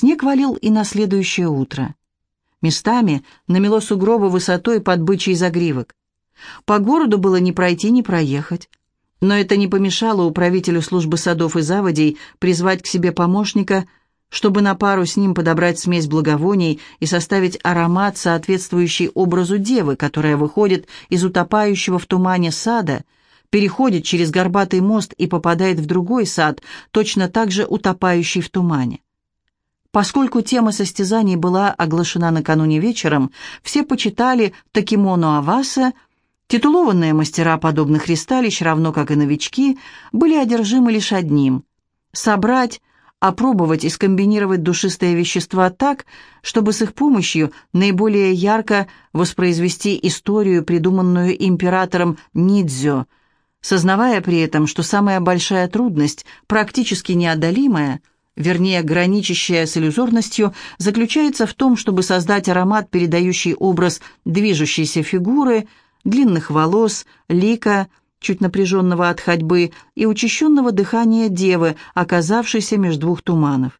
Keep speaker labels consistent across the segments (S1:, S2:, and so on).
S1: Снег валил и на следующее утро. Местами намело сугробы высотой под бычий загривок. По городу было ни пройти, ни проехать. Но это не помешало управителю службы садов и заводей призвать к себе помощника, чтобы на пару с ним подобрать смесь благовоний и составить аромат, соответствующий образу девы, которая выходит из утопающего в тумане сада, переходит через горбатый мост и попадает в другой сад, точно так же утопающий в тумане. Поскольку тема состязаний была оглашена накануне вечером, все почитали Такимону Аваса – Титулованные мастера подобных ристалищ, равно как и новички, были одержимы лишь одним – собрать, опробовать и скомбинировать душистые вещества так, чтобы с их помощью наиболее ярко воспроизвести историю, придуманную императором Нидзё, сознавая при этом, что самая большая трудность, практически неодолимая, вернее, граничащая с иллюзорностью, заключается в том, чтобы создать аромат, передающий образ движущейся фигуры – длинных волос, лика, чуть напряженного от ходьбы и учащенного дыхания девы, оказавшейся между двух туманов.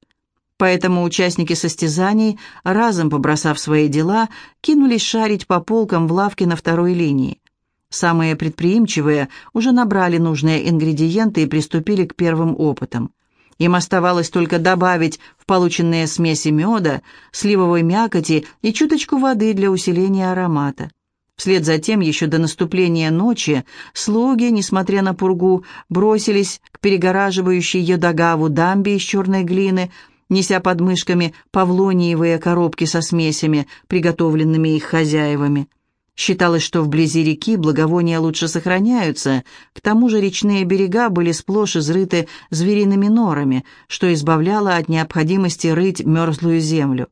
S1: Поэтому участники состязаний, разом побросав свои дела, кинулись шарить по полкам в лавке на второй линии. Самые предприимчивые уже набрали нужные ингредиенты и приступили к первым опытам. Им оставалось только добавить в полученные смеси меда, сливовой мякоти и чуточку воды для усиления аромата. Вслед за тем, еще до наступления ночи, слуги, несмотря на пургу, бросились к перегораживающей Йодагаву дамбе из черной глины, неся под мышками павлониевые коробки со смесями, приготовленными их хозяевами. Считалось, что вблизи реки благовония лучше сохраняются, к тому же речные берега были сплошь изрыты звериными норами, что избавляло от необходимости рыть мерзлую землю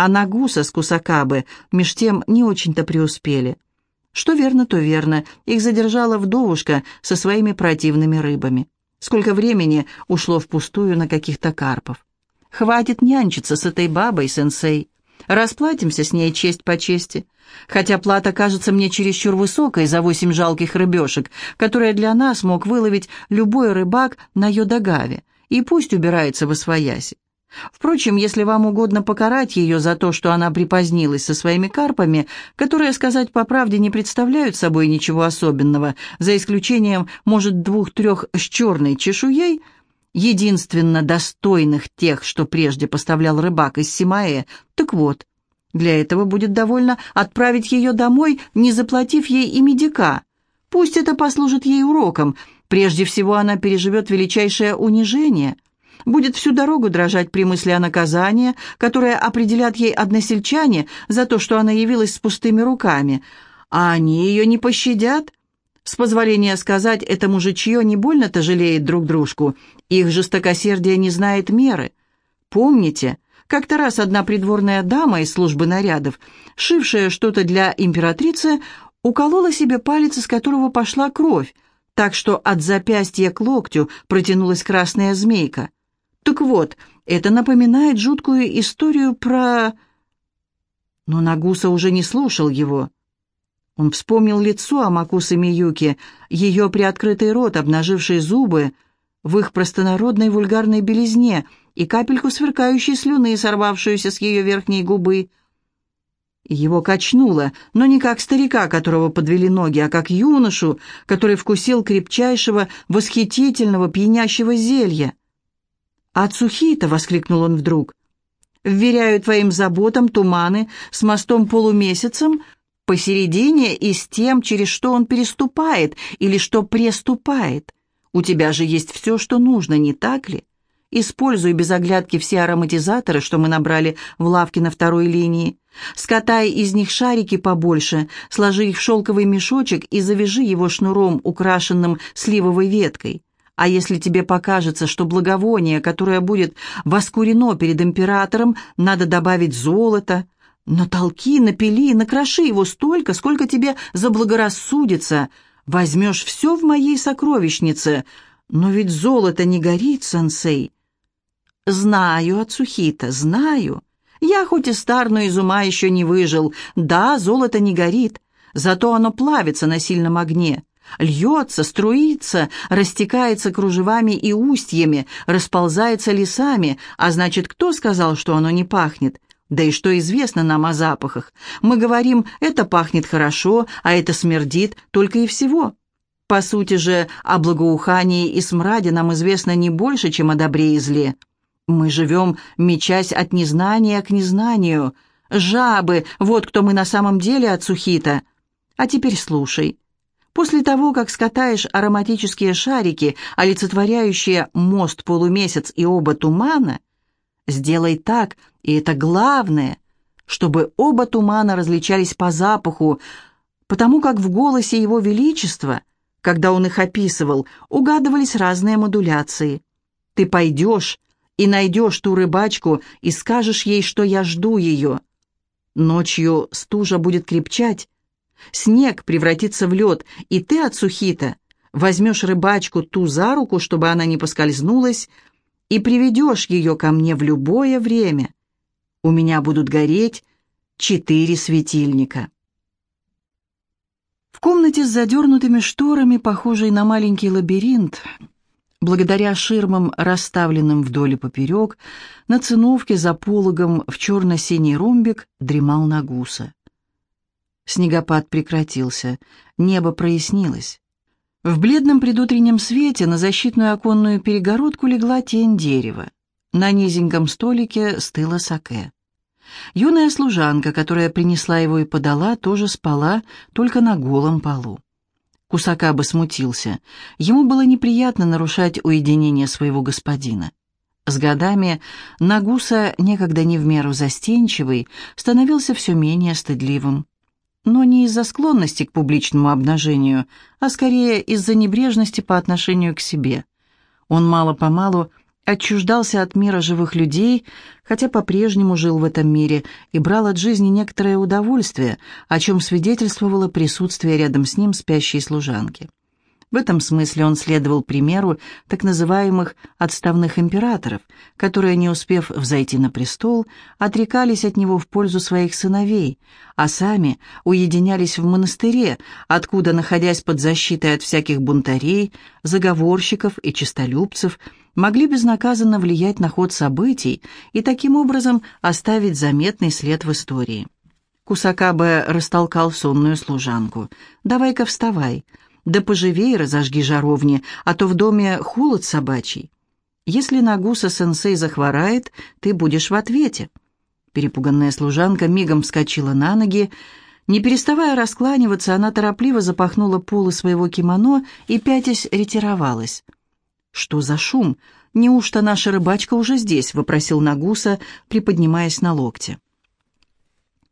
S1: а Нагуса с Кусакабы меж тем не очень-то преуспели. Что верно, то верно, их задержала вдовушка со своими противными рыбами. Сколько времени ушло впустую на каких-то карпов. Хватит нянчиться с этой бабой, сенсей. Расплатимся с ней честь по чести. Хотя плата кажется мне чересчур высокой за восемь жалких рыбешек, которые для нас мог выловить любой рыбак на Йодагаве, и пусть убирается во свояси. Впрочем, если вам угодно покарать ее за то, что она припозднилась со своими карпами, которые, сказать по правде, не представляют собой ничего особенного, за исключением, может, двух-трех с черной чешуей, единственно достойных тех, что прежде поставлял рыбак из Симаэ, так вот, для этого будет довольно отправить ее домой, не заплатив ей и медика. Пусть это послужит ей уроком. Прежде всего она переживет величайшее унижение – будет всю дорогу дрожать при мысли о наказании, которое определят ей односельчане за то, что она явилась с пустыми руками. А они ее не пощадят. С позволения сказать, это мужичье не больно-то жалеет друг дружку. Их жестокосердие не знает меры. Помните, как-то раз одна придворная дама из службы нарядов, шившая что-то для императрицы, уколола себе палец, из которого пошла кровь, так что от запястья к локтю протянулась красная змейка. Так вот, это напоминает жуткую историю про... Но Нагуса уже не слушал его. Он вспомнил лицо Амакусы Миюки, ее приоткрытый рот, обнаживший зубы, в их простонародной вульгарной белизне и капельку сверкающей слюны, сорвавшуюся с ее верхней губы. Его качнуло, но не как старика, которого подвели ноги, а как юношу, который вкусил крепчайшего, восхитительного, пьянящего зелья. «Ацухита!» — воскликнул он вдруг. «Вверяю твоим заботам туманы с мостом полумесяцем посередине и с тем, через что он переступает или что преступает. У тебя же есть все, что нужно, не так ли? Используй без оглядки все ароматизаторы, что мы набрали в лавке на второй линии. Скатай из них шарики побольше, сложи их в шелковый мешочек и завяжи его шнуром, украшенным сливовой веткой. А если тебе покажется, что благовоние, которое будет воскурено перед императором, надо добавить золото, натолки, напили, накроши его столько, сколько тебе заблагорассудится. Возьмешь все в моей сокровищнице. Но ведь золото не горит, сенсей. Знаю, Ацухита, знаю. Я хоть и стар, но из ума еще не выжил. Да, золото не горит, зато оно плавится на сильном огне. Льется, струится, растекается кружевами и устьями, расползается лесами, а значит, кто сказал, что оно не пахнет? Да и что известно нам о запахах? Мы говорим, это пахнет хорошо, а это смердит, только и всего. По сути же, о благоухании и смраде нам известно не больше, чем о добре и зле. Мы живем, мечась от незнания к незнанию. Жабы, вот кто мы на самом деле от Сухита. А теперь слушай. После того, как скатаешь ароматические шарики, олицетворяющие мост-полумесяц и оба тумана, сделай так, и это главное, чтобы оба тумана различались по запаху, потому как в голосе его величества когда он их описывал, угадывались разные модуляции. Ты пойдешь и найдешь ту рыбачку и скажешь ей, что я жду ее. Ночью стужа будет крепчать, снег превратится в лед, и ты от возьмешь рыбачку ту за руку, чтобы она не поскользнулась, и приведешь ее ко мне в любое время. У меня будут гореть четыре светильника. В комнате с задернутыми шторами, похожей на маленький лабиринт, благодаря ширмам, расставленным вдоль и поперек, на циновке за пологом в черно-синий ромбик дремал Нагуса. Снегопад прекратился, небо прояснилось. В бледном предутреннем свете на защитную оконную перегородку легла тень дерева. На низеньком столике стыла саке. Юная служанка, которая принесла его и подала, тоже спала, только на голом полу. Кусакаба смутился. Ему было неприятно нарушать уединение своего господина. С годами Нагуса, некогда не в меру застенчивый, становился все менее стыдливым. Но не из-за склонности к публичному обнажению, а скорее из-за небрежности по отношению к себе. Он мало-помалу отчуждался от мира живых людей, хотя по-прежнему жил в этом мире и брал от жизни некоторое удовольствие, о чем свидетельствовало присутствие рядом с ним спящей служанки. В этом смысле он следовал примеру так называемых «отставных императоров», которые, не успев взойти на престол, отрекались от него в пользу своих сыновей, а сами уединялись в монастыре, откуда, находясь под защитой от всяких бунтарей, заговорщиков и честолюбцев, могли безнаказанно влиять на ход событий и таким образом оставить заметный след в истории. Кусакабе растолкал сонную служанку. «Давай-ка вставай, да поживей разожги жаровни, а то в доме холод собачий. Если Нагуса-сенсей захворает, ты будешь в ответе». Перепуганная служанка мигом вскочила на ноги. Не переставая раскланиваться, она торопливо запахнула полы своего кимоно и, пятясь, ретировалась. «Что за шум? Неужто наша рыбачка уже здесь?» — вопросил Нагуса, приподнимаясь на локте.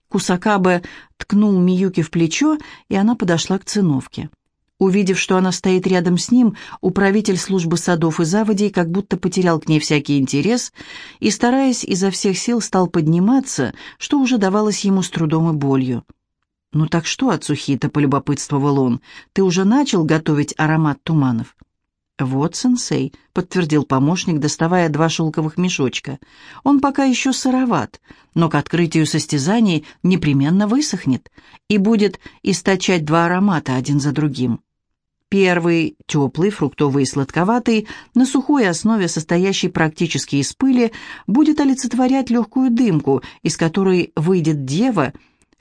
S1: Кусакабе ткнул Миюки в плечо, и она подошла к циновке. Увидев, что она стоит рядом с ним, управитель службы садов и заводей как будто потерял к ней всякий интерес и, стараясь изо всех сил, стал подниматься, что уже давалось ему с трудом и болью. «Ну так что, Ацухита?» — полюбопытствовал он. «Ты уже начал готовить аромат туманов?» «Вот, сенсей», — подтвердил помощник, доставая два шелковых мешочка. «Он пока еще сыроват, но к открытию состязаний непременно высохнет и будет источать два аромата один за другим». Первый, теплый, фруктовый и сладковатый, на сухой основе, состоящей практически из пыли, будет олицетворять легкую дымку, из которой выйдет дева,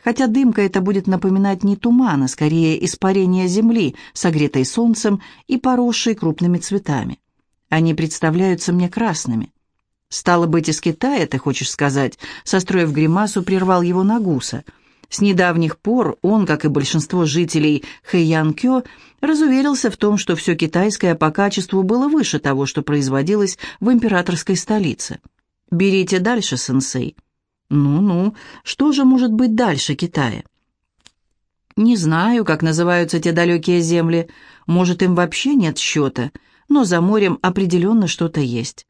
S1: хотя дымка это будет напоминать не туман, а скорее испарение земли, согретой солнцем и поросшей крупными цветами. Они представляются мне красными. «Стало быть, из Китая, ты хочешь сказать?» Состроив гримасу, прервал его Нагуса – с недавних пор он, как и большинство жителей Хэйян-Кё, разуверился в том, что все китайское по качеству было выше того, что производилось в императорской столице. «Берите дальше, сенсей». «Ну-ну, что же может быть дальше Китая?» «Не знаю, как называются те далекие земли. Может, им вообще нет счета, но за морем определенно что-то есть».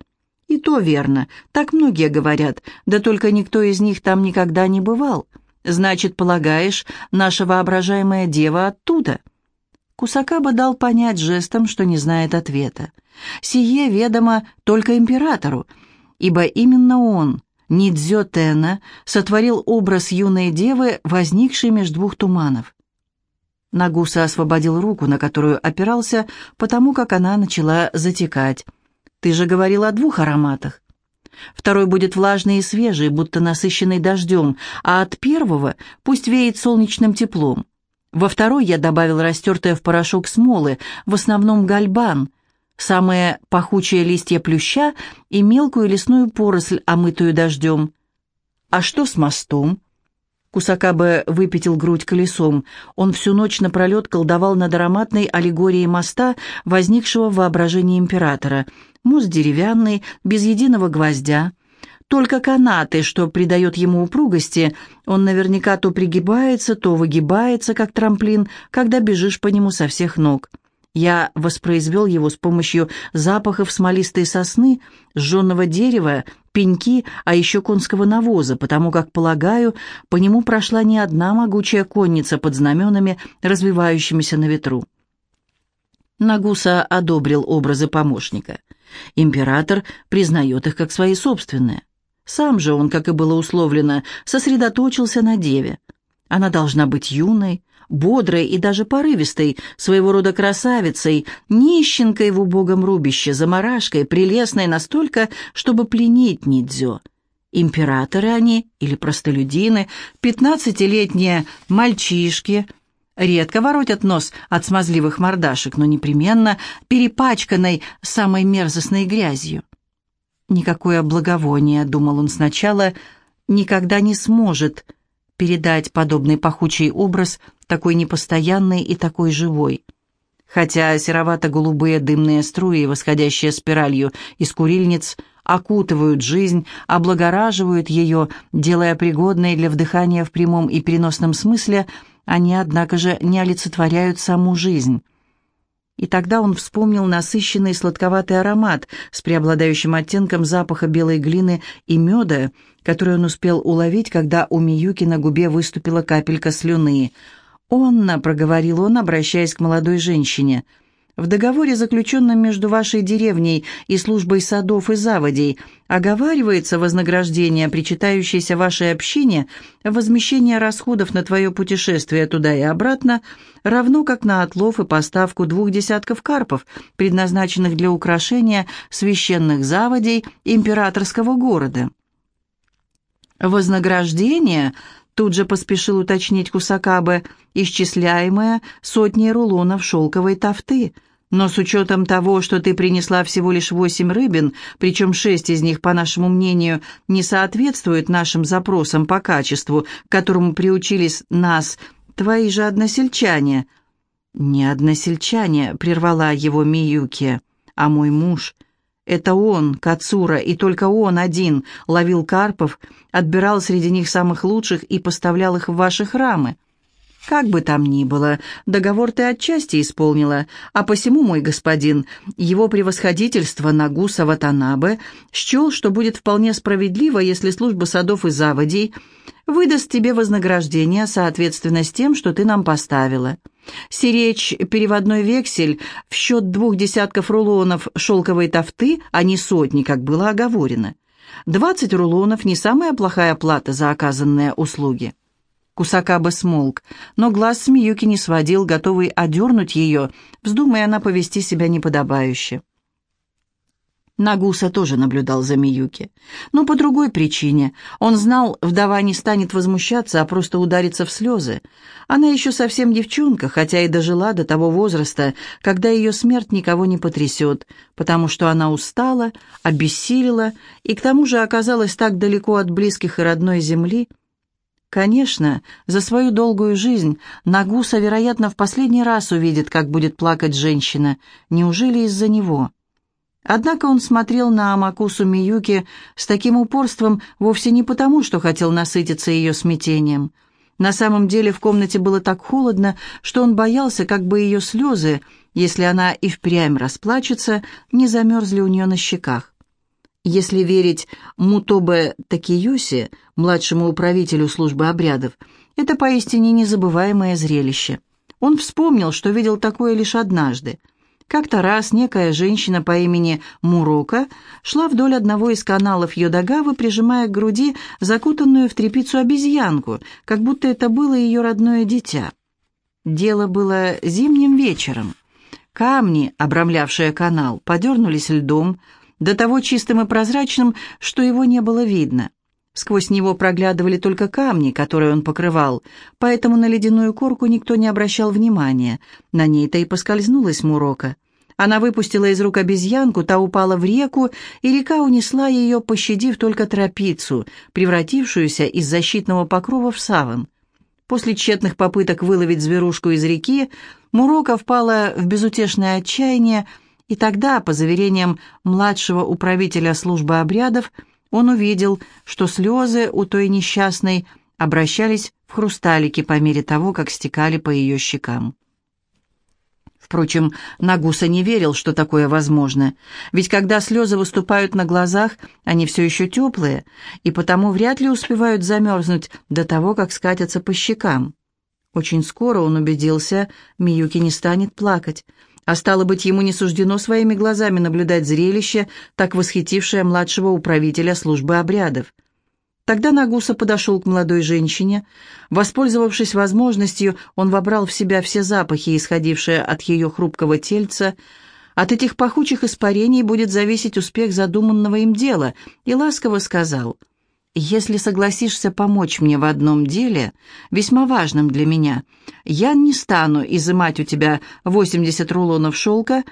S1: «И то верно, так многие говорят, да только никто из них там никогда не бывал». Значит, полагаешь, наша воображаемая дева оттуда?» Кусакаба дал понять жестом, что не знает ответа. «Сие ведомо только императору, ибо именно он, Нидзё Тена, сотворил образ юной девы, возникшей между двух туманов. Нагуса освободил руку, на которую опирался, потому как она начала затекать. «Ты же говорил о двух ароматах. Второй будет влажный и свежий, будто насыщенный дождем, а от первого пусть веет солнечным теплом. Во второй я добавил растертое в порошок смолы, в основном гальбан, самые пахучие листья плюща и мелкую лесную поросль, омытую дождем. А что с мостом? Кусакабе выпятил грудь колесом. Он всю ночь напролет колдовал над ароматной аллегорией моста, возникшего в воображении императора. Мост деревянный, без единого гвоздя. Только канаты, что придает ему упругости, он наверняка то пригибается, то выгибается, как трамплин, когда бежишь по нему со всех ног. Я воспроизвел его с помощью запахов смолистой сосны, сжженного дерева, пеньки, а еще конского навоза, потому как, полагаю, по нему прошла не одна могучая конница под знаменами, развивающимися на ветру. Нагуса одобрил образы помощника. Император признает их как свои собственные. Сам же он, как и было условлено, сосредоточился на деве. Она должна быть юной, бодрой и даже порывистой, своего рода красавицей, нищенкой в убогом рубище, заморашкой, прелестной настолько, чтобы пленить Нидзё. Императоры они или простолюдины, пятнадцатилетние мальчишки, редко воротят нос от смазливых мордашек, но непременно перепачканной самой мерзостной грязью. Никакое благовоние, думал он сначала, никогда не сможет передать подобный пахучий образ, такой непостоянный и такой живой. Хотя серовато-голубые дымные струи, восходящие спиралью из курильниц, окутывают жизнь, облагораживают ее, делая пригодной для вдыхания в прямом и переносном смысле, они, однако же, не олицетворяют саму жизнь. И тогда он вспомнил насыщенный сладковатый аромат с преобладающим оттенком запаха белой глины и меда, который он успел уловить, когда у Миюки на губе выступила капелька слюны. «Онна», — проговорил он, обращаясь к молодой женщине, — в договоре, заключенном между вашей деревней и службой садов и заводей, оговаривается вознаграждение, причитающееся вашей общине, возмещение расходов на твое путешествие туда и обратно, равно как на отлов и поставку двух десятков карпов, предназначенных для украшения священных заводей императорского города. Вознаграждение Тут же поспешил уточнить Кусакабе, исчисляемое сотней рулонов шелковой тафты – но с учетом того, что ты принесла всего лишь восемь рыбин, причем шесть из них, по нашему мнению, не соответствуют нашим запросам по качеству, к которому приучились нас, твои же односельчане». «Не односельчане», — прервала его Миюки, — «а мой муж». Это он, Кацура, и только он один ловил карпов, отбирал среди них самых лучших и поставлял их в ваши храмы. Как бы там ни было, договор ты отчасти исполнила, а посему, мой господин, его превосходительство Нагуса Ватанабе счел, что будет вполне справедливо, если служба садов и заводей выдаст тебе вознаграждение соответственно с тем, что ты нам поставила. Сиречь переводной вексель в счет двух десятков рулонов шелковой тофты, а не сотни, как было оговорено. Двадцать рулонов – не самая плохая плата за оказанные услуги. Кусакаба смолк, но глаз с Миюки не сводил, готовый одернуть ее, вздумая она повести себя неподобающе. Нагуса тоже наблюдал за Миюки. Но по другой причине. Он знал, вдова не станет возмущаться, а просто ударится в слезы. Она еще совсем девчонка, хотя и дожила до того возраста, когда ее смерть никого не потрясет, потому что она устала, обессилила и к тому же оказалась так далеко от близких и родной земли, Конечно, за свою долгую жизнь Нагуса, вероятно, в последний раз увидит, как будет плакать женщина. Неужели из-за него? Однако он смотрел на Амакусу Миюки с таким упорством вовсе не потому, что хотел насытиться ее смятением. На самом деле в комнате было так холодно, что он боялся, как бы ее слезы, если она и впрямь расплачется, не замерзли у нее на щеках. Если верить Мутобе Такиюсе, младшему управителю службы обрядов, это поистине незабываемое зрелище. Он вспомнил, что видел такое лишь однажды. Как-то раз некая женщина по имени Мурока шла вдоль одного из каналов Йодагавы, прижимая к груди закутанную в тряпицу обезьянку, как будто это было ее родное дитя. Дело было зимним вечером. Камни, обрамлявшие канал, подернулись льдом, до того чистым и прозрачным, что его не было видно. Сквозь него проглядывали только камни, которые он покрывал, поэтому на ледяную корку никто не обращал внимания. На ней-то и поскользнулась Мурока. Она выпустила из рук обезьянку, та упала в реку, и река унесла ее, пощадив только тропицу, превратившуюся из защитного покрова в саван. После тщетных попыток выловить зверушку из реки, Мурока впала в безутешное отчаяние, и тогда, по заверениям младшего управителя службы обрядов, он увидел, что слезы у той несчастной обращались в хрусталики по мере того, как стекали по ее щекам. Впрочем, Нагуса не верил, что такое возможно, ведь когда слезы выступают на глазах, они все еще теплые, и потому вряд ли успевают замерзнуть до того, как скатятся по щекам. Очень скоро он убедился, Миюки не станет плакать, а стало быть, ему не суждено своими глазами наблюдать зрелище, так восхитившее младшего управителя службы обрядов. Тогда Нагуса подошел к молодой женщине. Воспользовавшись возможностью, он вобрал в себя все запахи, исходившие от ее хрупкого тельца. От этих пахучих испарений будет зависеть успех задуманного им дела, и ласково сказал — если согласишься помочь мне в одном деле, весьма важном для меня, я не стану изымать у тебя 80 рулонов шелка,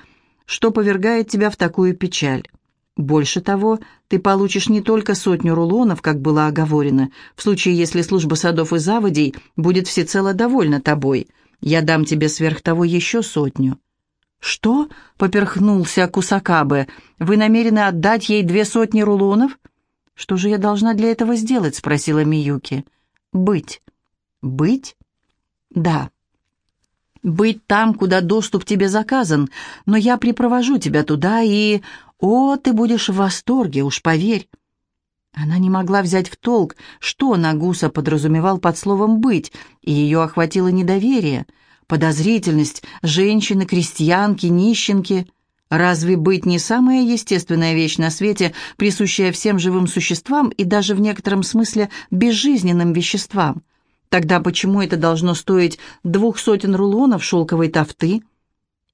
S1: что повергает тебя в такую печаль. Больше того, ты получишь не только сотню рулонов, как было оговорено, в случае, если служба садов и заводей будет всецело довольна тобой. Я дам тебе сверх того еще сотню». «Что?» — поперхнулся Кусакабе. «Вы намерены отдать ей две сотни рулонов?» «Что же я должна для этого сделать?» — спросила Миюки. «Быть». «Быть?» «Да». «Быть там, куда доступ тебе заказан, но я припровожу тебя туда и... О, ты будешь в восторге, уж поверь». Она не могла взять в толк, что Нагуса подразумевал под словом «быть», и ее охватило недоверие, подозрительность женщины, крестьянки, нищенки. Разве быть не самая естественная вещь на свете, присущая всем живым существам и даже в некотором смысле безжизненным веществам? Тогда почему это должно стоить двух сотен рулонов шелковой тофты?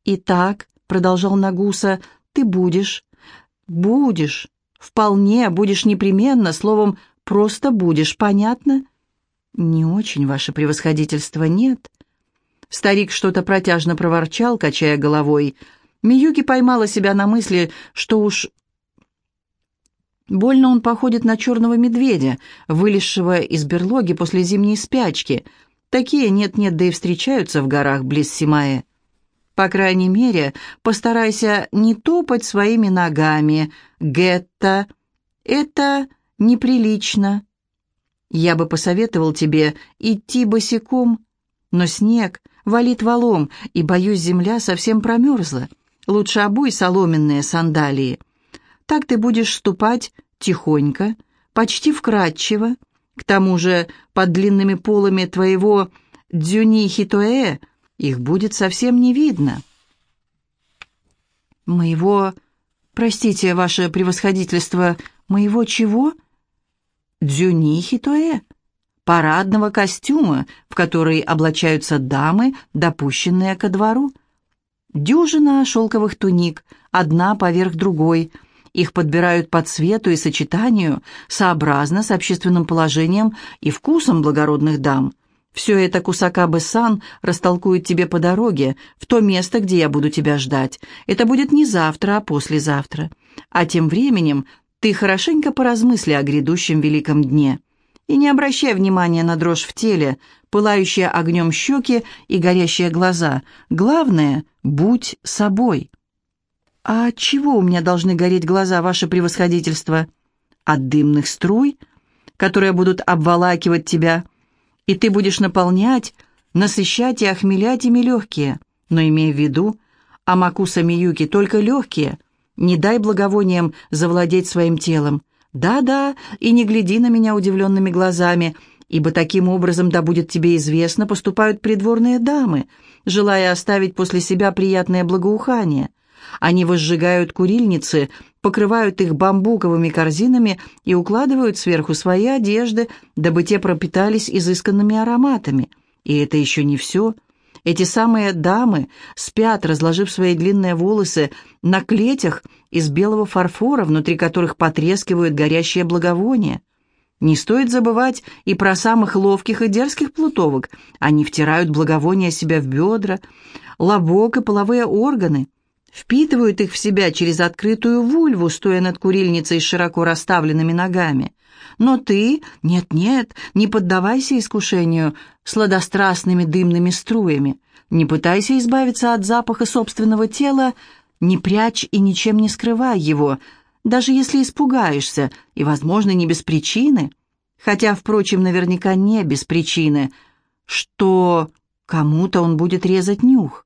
S1: «Итак», — продолжал Нагуса, — «ты будешь, будешь, вполне будешь непременно, словом, просто будешь, понятно?» «Не очень, ваше превосходительство, нет». Старик что-то протяжно проворчал, качая головой — Миюки поймала себя на мысли, что уж больно он походит на черного медведя, вылезшего из берлоги после зимней спячки. Такие нет-нет, да и встречаются в горах близ Симаэ. По крайней мере, постарайся не топать своими ногами, Гетта. Это неприлично. Я бы посоветовал тебе идти босиком, но снег валит валом, и, боюсь, земля совсем промерзла. Лучше обуй соломенные сандалии. Так ты будешь ступать тихонько, почти вкрадчиво. К тому же под длинными полами твоего дзюни хитоэ их будет совсем не видно. Моего... Простите, ваше превосходительство, моего чего? Дзюни хитоэ. Парадного костюма, в который облачаются дамы, допущенные ко двору. Дюжина шелковых туник, одна поверх другой. Их подбирают по цвету и сочетанию, сообразно с общественным положением и вкусом благородных дам. Все это Кусакабе-сан растолкует тебе по дороге, в то место, где я буду тебя ждать. Это будет не завтра, а послезавтра. А тем временем ты хорошенько поразмысли о грядущем великом дне. И не обращай внимания на дрожь в теле, пылающие огнем щеки и горящие глаза. Главное — будь собой. «А чего у меня должны гореть глаза, ваше превосходительство?» «От дымных струй, которые будут обволакивать тебя, и ты будешь наполнять, насыщать и охмелять ими легкие. Но имей в виду, Амакуса Миюки только легкие. Не дай благовониям завладеть своим телом. Да-да, и не гляди на меня удивленными глазами, ибо таким образом, да будет тебе известно, поступают придворные дамы, желая оставить после себя приятное благоухание. Они возжигают курильницы, покрывают их бамбуковыми корзинами и укладывают сверху свои одежды, дабы те пропитались изысканными ароматами. И это еще не все. Эти самые дамы спят, разложив свои длинные волосы на клетях из белого фарфора, внутри которых потрескивают горящие благовония. Не стоит забывать и про самых ловких и дерзких плутовок. Они втирают благовония себя в бедра, лобок и половые органы, впитывают их в себя через открытую вульву, стоя над курильницей с широко расставленными ногами. Но ты, нет-нет, не поддавайся искушению сладострастными дымными струями, не пытайся избавиться от запаха собственного тела, не прячь и ничем не скрывай его, даже если испугаешься, и, возможно, не без причины, хотя, впрочем, наверняка не без причины, что кому-то он будет резать нюх.